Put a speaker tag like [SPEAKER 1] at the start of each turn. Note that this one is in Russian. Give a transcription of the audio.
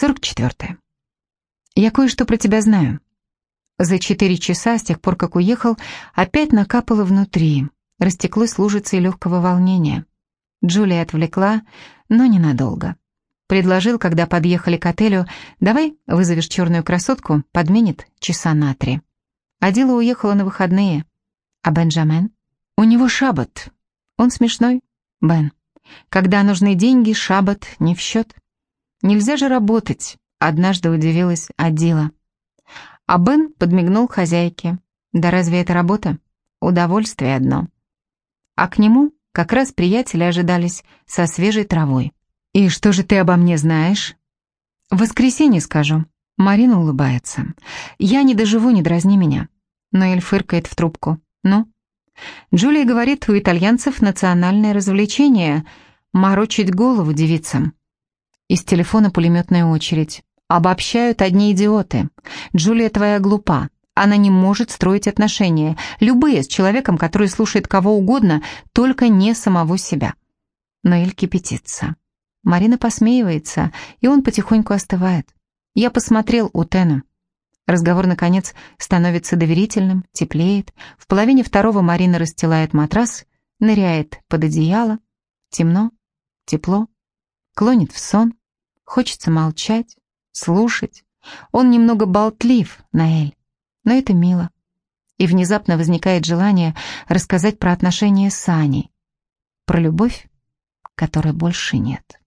[SPEAKER 1] Сорок четвертое. Я кое-что про тебя знаю. За четыре часа, с тех пор, как уехал, опять накапало внутри. Растеклось лужицей легкого волнения. Джулия отвлекла, но ненадолго. Предложил, когда подъехали к отелю, давай вызовешь черную красотку, подменит часа на три. Адила уехала на выходные. А Бенджамен? У него шаббат. Он смешной, Бен. Когда нужны деньги, шаббат не в счет. Нельзя же работать, однажды удивилась Адила. А Бен подмигнул хозяйке. Да разве это работа? Удовольствие одно. А к нему как раз приятели ожидались со свежей травой. «И что же ты обо мне знаешь?» «В воскресенье скажу». Марина улыбается. «Я не доживу, не дразни меня». Ноэль фыркает в трубку. «Ну?» Джулия говорит, у итальянцев национальное развлечение — морочить голову девицам. Из телефона пулеметная очередь. Обобщают одни идиоты. Джулия твоя глупа. Она не может строить отношения, любые, с человеком, который слушает кого угодно, только не самого себя. Ноэль кипятится. Марина посмеивается, и он потихоньку остывает. Я посмотрел у Тену. Разговор, наконец, становится доверительным, теплеет. В половине второго Марина расстилает матрас, ныряет под одеяло. Темно, тепло, клонит в сон. Хочется молчать, слушать. Он немного болтлив, Наэль, но это мило. И внезапно возникает желание рассказать про отношения с Аней, про любовь, которой больше нет.